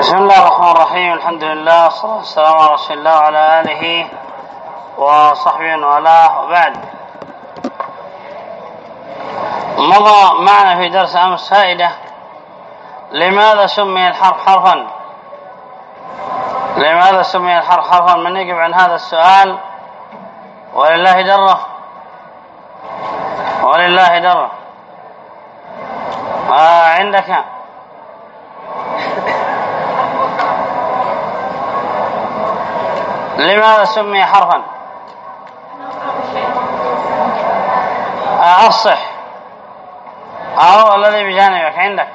بسم الله الرحمن الرحيم. الحمد لله والصلاة والسلام على رسول الله وعلى آله وصحبه والاه. وبعد. مضى معنا في درس أمس فائدة لماذا سمي الحرف حرفا؟ لماذا سمي الحرف حرفا؟ من يجب عن هذا السؤال ولله درة. ولله درة. آه عندك. لماذا سمي حرفا؟ أصح. أو الذي بجانبك عندك.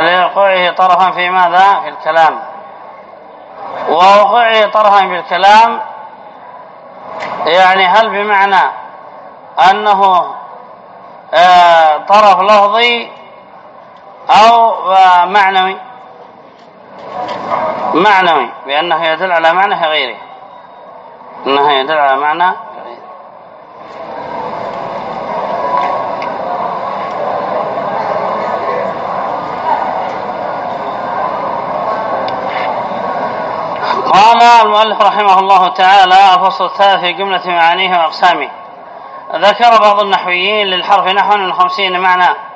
لوقوعه طرفا في ماذا؟ في الكلام. ووقوعه طرفا في الكلام يعني هل بمعنى أنه آه، طرف لفظي أو معنوي؟ معنوي بأنه يدل على معنى غيره. أنه يدل على معنى قال المؤلف رحمه الله تعالى الفصل الثالث في جملة معانيه وأقسامه. ذكر بعض النحويين للحرف نحو من خمسين معنى.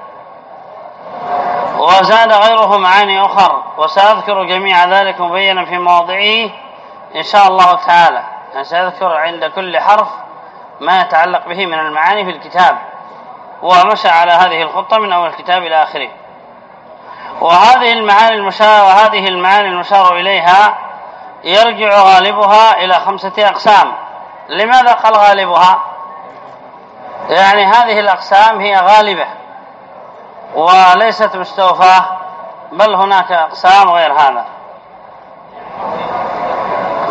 وزاد غيره معاني أخر وسأذكر جميع ذلك مبينا في مواضعه إن شاء الله تعالى. سأذكر عند كل حرف ما يتعلق به من المعاني في الكتاب. ومشى على هذه الخطة من أول الكتاب إلى آخره. وهذه المعاني المشار وهذه المعاني المشار إليها يرجع غالبها إلى خمسة أقسام. لماذا قال غالبها؟ يعني هذه الأقسام هي غالبة. وليست مستوفاة بل هناك أقسام غير هذا.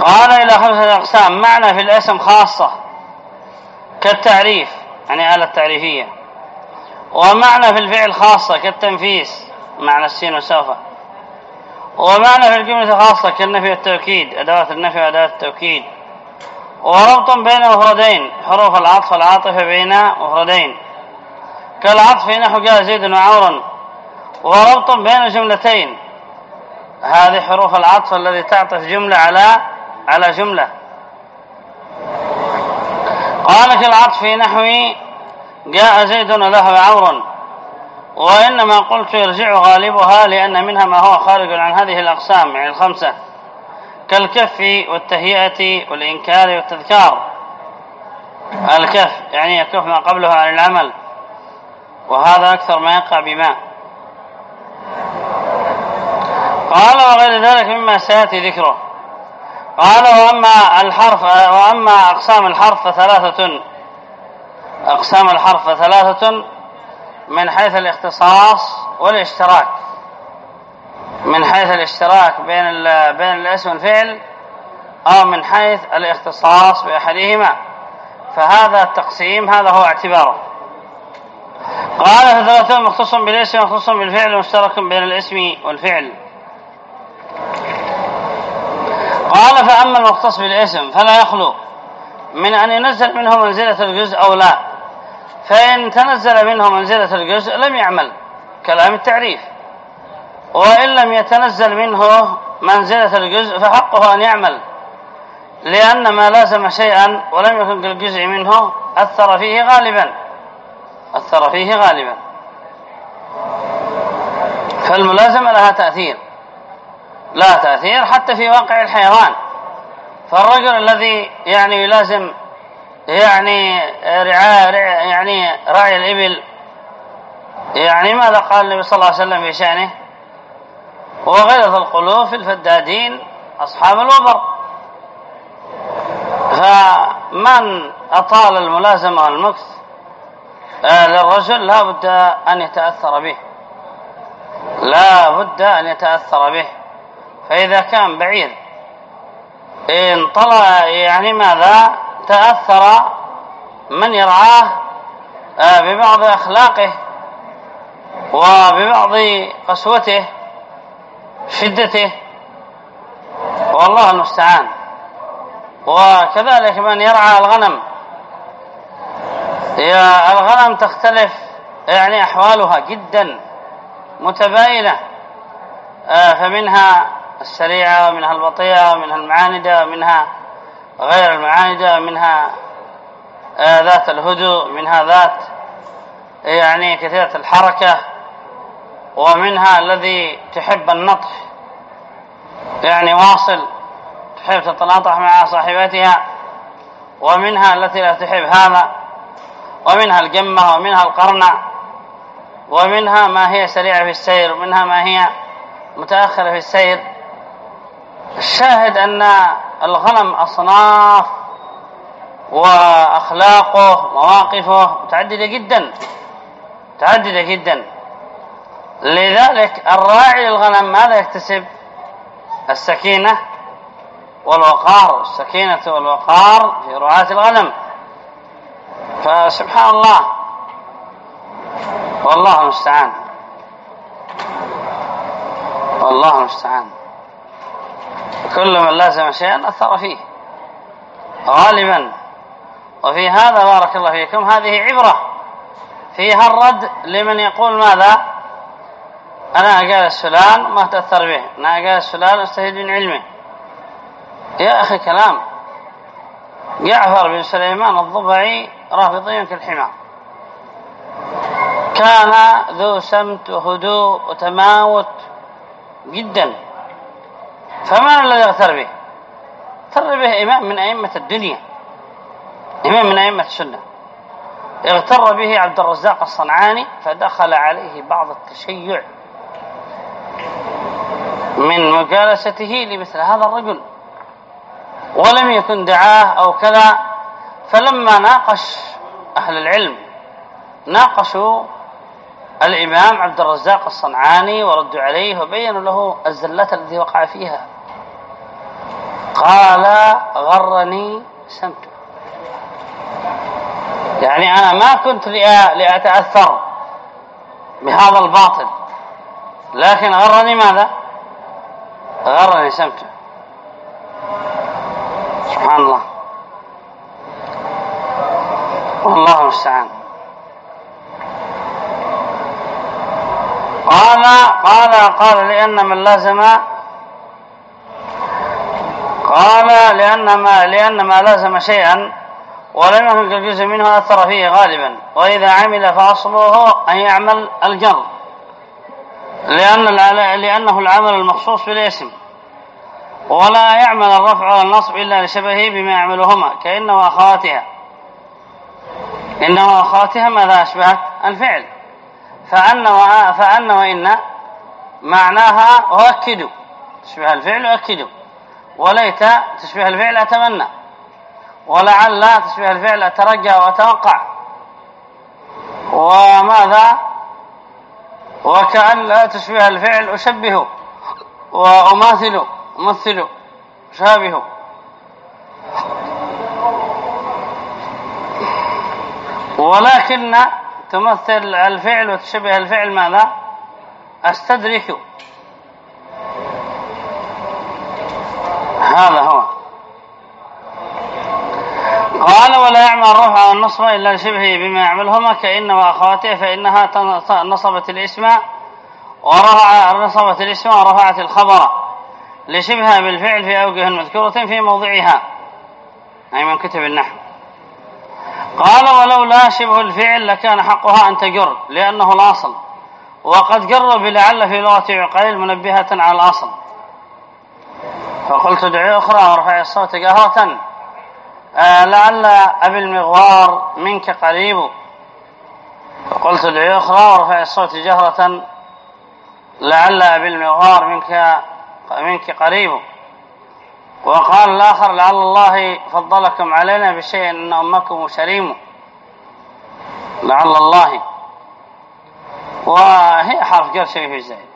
قال إلى خمسة أقسام معنى في الاسم خاصة كالتعريف يعني آلة التعريفية ومعنى في الفعل خاصة كالتنفيس معنى السين وسوف ومعنى في الجملة خاصة كالنفي والتوكيد أدوات النفي وأدوات التوكيد. وربط بين مفردين حروف العطف العاطفة بين مفردين. كالعطف نحو جاء زيد وعورا وربط بين جملتين. هذه حروف العطف الذي تعطف جملة على على جملة. قال كالعطف نحو جاء زيد وله عورا وإنما قلت يرجع غالبها لأن منها ما هو خارج عن هذه الأقسام يعني الخمسة. كالكف والتهيئة والإنكار والتذكار. الكف يعني يكف ما قبله عن العمل. وهذا أكثر ما يقع بماء. قال وغير ذلك مما سيأتي ذكره. قال وأما الحرف وأما أقسام الحرف فثلاثة. أقسام الحرف فثلاثة من حيث الاختصاص والاشتراك. من حيث الاشتراك بين بين الاسم والفعل أو من حيث الاختصاص بأحدهما. فهذا التقسيم هذا هو اعتباره. قال ثلاثة مختص بالاسم ومختص بالفعل مشترك بين الاسم والفعل. قال فأما المختص بالاسم فلا يخلو. من أن ينزل منه منزلة الجزء أو لا. فإن تنزل منه منزلة الجزء لم يعمل كلام التعريف. وإن لم يتنزل منه منزلة الجزء فحقه أن يعمل. لأن ما لازم شيئا ولم يكن كالجزء منه أثر فيه غالبا. أثر فيه غالبا. فالملازمة لها تأثير. لها تأثير حتى في واقع الحيوان. فالرجل الذي يعني يلازم يعني رعاية يعني راعي الإبل يعني ماذا قال النبي صلى الله عليه وسلم في شأنه؟ وغلظ القلوب في الفدادين أصحاب الوبر. فمن أطال الملازمة والمكث للرجل لا بد أن يتأثر به. لا بد أن يتأثر به. فإذا كان بعيد إن طلع يعني ماذا؟ تأثر من يرعاه آه، ببعض أخلاقه وببعض قسوته شدته. والله المستعان. وكذلك من يرعى الغنم. الغنم تختلف يعني أحوالها جدا متباينة. آه، فمنها السريعة ومنها البطيئة ومنها المعاندة ومنها غير المعاندة ومنها آه، ذات الهدوء منها ذات يعني كثيرة الحركة ومنها الذي تحب النطح. يعني واصل تحب تتناطح مع صاحبتها ومنها التي لا تحب هذا. ومنها الجمة ومنها القرنع ومنها ما هي سريعة في السير ومنها ما هي متأخرة في السير. الشاهد أن الغنم أصناف وأخلاقه مواقفه متعددة جدا متعددة جدا. لذلك الراعي للغنم ماذا يكتسب؟ السكينة والوقار السكينة والوقار في رعاة الغنم. فسبحان الله. والله المستعان. والله المستعان. كل من لازم شيئا أثر فيه. غالبا. وفي هذا بارك الله فيكم هذه عبرة. فيها الرد لمن يقول ماذا؟ أنا قال السلال ما تأثر به. أنا قال السلال أستفيد من علمه. يا أخي كلام. جعفر بن سليمان الضبعي رافضي كالحمار كان ذو سمت وهدوء وتماوت جدا. فمن الذي اغتر به؟ اغتر به إمام من أئمة الدنيا. إمام من أئمة السنة. اغتر به عبد الرزاق الصنعاني فدخل عليه بعض التشيع من مجالسته لمثل هذا الرجل. ولم يكن دعاه أو كذا. فلما ناقش أهل العلم ناقشوا الإمام عبد الرزاق الصنعاني وردوا عليه وبينوا له الزلات التي وقع فيها. قال غرني سمته يعني أنا ما كنت لأتأثر بهذا الباطل لكن غرني ماذا؟ غرني سمته سبحان الله والله المستعان قال قال قال لأن من لازم قال لأن ما لأن ما لازم شيئا ولم يكن كالجزء منه أثر فيه غالبا. وإذا عمل فأصله أن يعمل الجر. لأن لأنه العمل المخصوص بالاسم. ولا يعمل الرفع والنصب إلا لشبهه بما يعملهما كأن وأخواتها إن وأخواتها ماذا أشبهت الفعل. فأن فأن وإن معناها أؤكد. تشبه الفعل أؤكد. وليت تشبه الفعل أتمنى. ولعل تشبه الفعل أترجى وأتوقع. وماذا؟ وكأن لا تشبه الفعل أشبه. وأماثل أمثل شابه ولكن تمثل الفعل وتشبه الفعل ماذا؟ أستدرك. هذا هو. قال ولا يعمل الرفع والنصب إلا لشبهه بما يعملهما كإن وأخواته فإنها نصبت الاسم ورفع نصبت الاسم ورفعت الخبر لشبهها بالفعل في أوجه مذكورة في موضعها أي من كتب النحو. قال ولولا شبه الفعل لكان حقها أن تجر لأنه الأصل. وقد جر بلعل في لغة عقيل منبهة على الأصل. فقلت ادعي أخرى ورفع الصوت قهوة آه لعل أبي المغوار منك قريب. فقلت ادعي أخرى ورفع الصوت جهرة. لعل أبي المغوار منك منك قريب. وقال الآخر لعل الله فضلكم علينا بشيء أن أمكم شريم لعل الله. وهي حرف جر شيء في زائد.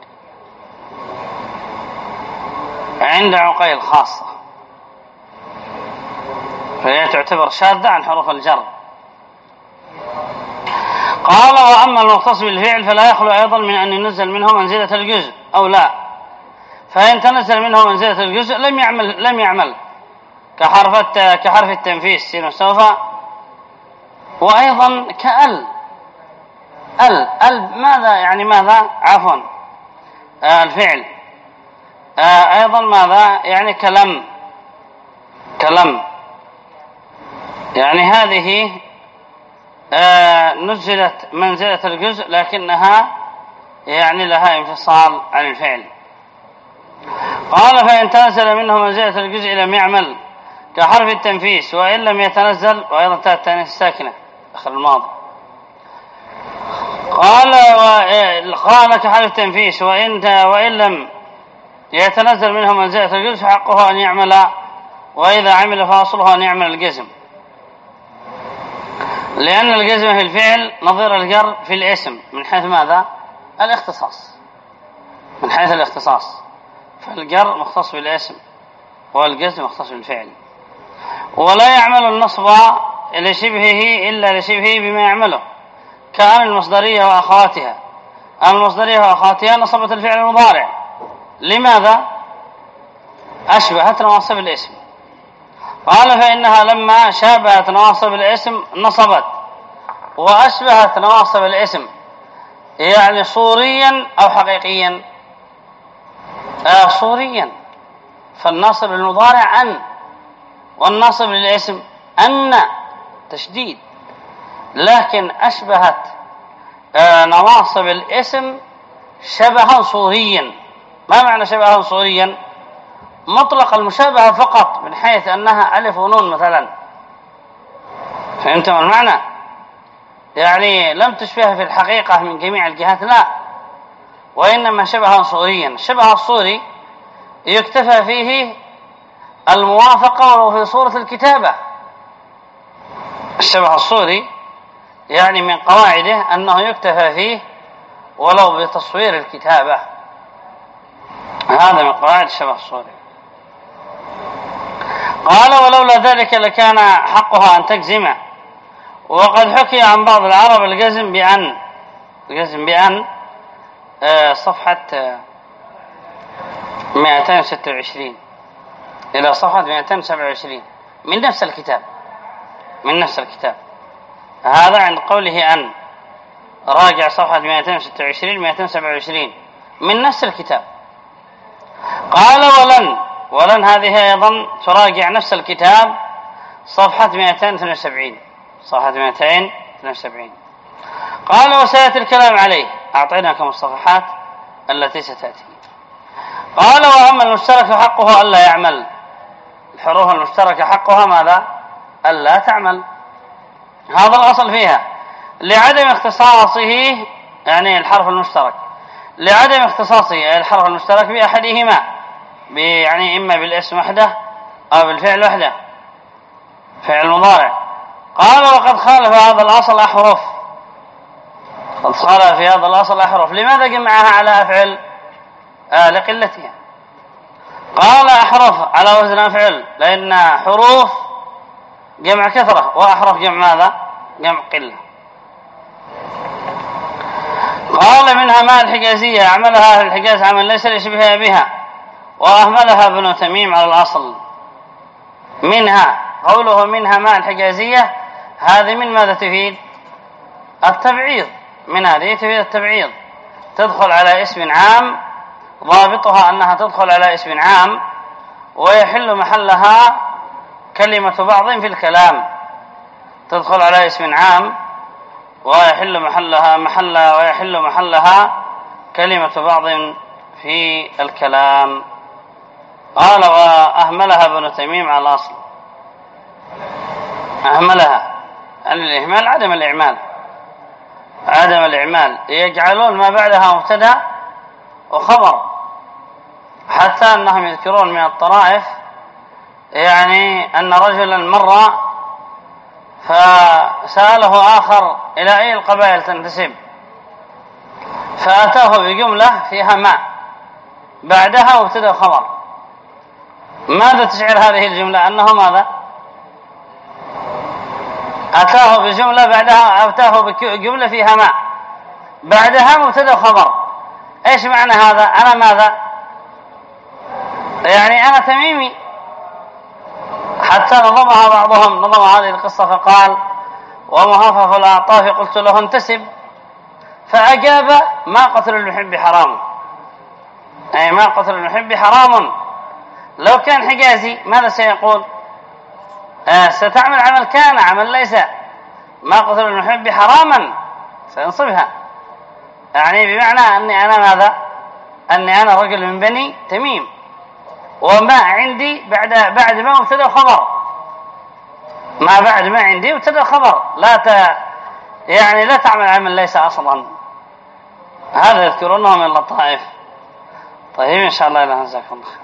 عند عقيل خاصة. فهي تعتبر شاذة عن حروف الجر. قال وأما المختص بالفعل فلا يخلو أيضا من أن ينزل منه منزلة الجزء أو لا. فإن تنزل منه منزلة الجزء لم يعمل لم يعمل. كحرف كحرف التنفيس سين سوف. وأيضا كأل. أل. أل ماذا؟ يعني ماذا؟ عفوا. آه الفعل. آه أيضا ماذا؟ يعني كلم. كلم. يعني هذه آه نزلت منزلة الجزء لكنها يعني لها انفصال عن الفعل. قال فإن تنزل منه منزلة الجزء لم يعمل كحرف التنفيس وإن لم يتنزل وأيضا تاء التانيث الساكنة آخر الماضي. قال و... قال كحرف التنفيس وإن وإن لم يتنزل منه منزلة الجزء فحقه أن يعمل وإذا عمل فأصله أن يعمل الجزم. لأن الجزم في الفعل نظير الجر في الاسم من حيث ماذا؟ الاختصاص. من حيث الاختصاص. فالجر مختص بالاسم والجزم مختص بالفعل. ولا يعمل النصب لشبهه إلا لشبهه بما يعمله كأن المصدرية وأخواتها. المصدرية وأخواتها نصبت الفعل المضارع. لماذا؟ أشبهت نواصب الاسم. قال فإنها لما شابهت نواصب الاسم نصبت وأشبهت نواصب الاسم يعني صوريا أو حقيقيا. آه صوريا. فالناصب المضارع أن والناصب للاسم أن تشديد. لكن أشبهت آه نواصب الاسم شبها صوريا. ما معنى شبها صوريا؟ مطلق المشابهة فقط من حيث أنها ألف ونون مثلا. فهمتم المعنى؟ يعني لم تشبه في الحقيقة من جميع الجهات لا. وإنما شبها صوريا. الشبه الصوري يكتفى فيه الموافقة ولو في صورة الكتابة. الشبه الصوري يعني من قواعده أنه يكتفى فيه ولو بتصوير الكتابة. هذا من قواعد الشبه الصوري قال ولولا ذلك لكان حقها أن تجزمه وقد حكي عن بعض العرب الجزم بأن الجزم بأن صفحة 226 آه، إلى صفحة 227 من نفس الكتاب. من نفس الكتاب. هذا عند قوله أن راجع صفحة 226 227 من نفس الكتاب. قال ولن ولن هذه أيضا تراجع نفس الكتاب. صفحة 272 صفحة 272 قال وسيأتي الكلام عليه. أعطيناكم الصفحات التي ستأتي. قال وأما المشترك حقه ألا يعمل. الحروف المشتركة حقها ماذا؟ ألا تعمل. هذا الأصل فيها. لعدم اختصاصه يعني الحرف المشترك. لعدم اختصاصه الحرف المشترك بأحدهما يعني إما بالاسم وحده أو بالفعل وحده. فعل مضارع. قال وقد خالف هذا الأصل أحرف. خالف في هذا الأصل أحرف. لماذا جمعها على أفعل؟ آه لقلتها. قال أحرف على وزن أفعل لأن حروف جمع كثرة. وأحرف جمع ماذا؟ جمع قلة. قال منها ما الحجازية. عملها أهل الحجاز عمل ليس لشبهها بها. وأهملها ابن تميم على الأصل. منها قوله منها ما الحجازية هذه من ماذا تفيد؟ التبعيض. من هذه تفيد التبعيض. تدخل على اسم عام ضابطها أنها تدخل على اسم عام ويحل محلها كلمة بعض في الكلام. تدخل على اسم عام ويحل محلها محل ويحل محلها كلمة بعض في الكلام. قال وأهملها ابن تيميم على الأصل. أهملها. الإهمال عدم الإعمال. عدم الإعمال. يجعلون ما بعدها مبتدا وخبر. حتى أنهم يذكرون من الطرائف يعني أن رجلا مر فسأله آخر إلى أي القبائل تنتسب؟ فأتاه بجملة فيها ماء بعدها مبتدا خبر ماذا تشعر هذه الجملة؟ أنه ماذا؟ أتاه بجملة بعدها أتاه بجملة فيها ماء بعدها مبتدا خبر. إيش معنى هذا؟ أنا ماذا؟ يعني أنا تميمي. حتى نظمها بعضهم. نظم هذه القصة فقال ومهفف الأعطاف قلت له انتسب. فأجاب ما قتل المحب حرام. أي ما قتل المحب حرام. لو كان حجازي ماذا سيقول؟ ستعمل عمل كان عمل ليس. ما قتل المحب حراما سينصبها. يعني بمعنى أني أنا ماذا؟ أني أنا رجل من بني تميم. وما عندي بعد بعد ما مبتدا خبر ما بعد ما عندي مبتدا خبر لا ت يعني لا تعمل عمل ليس أصلا. هذا يذكرونه من اللطائف. طيب إن شاء الله إلى جزاكم الله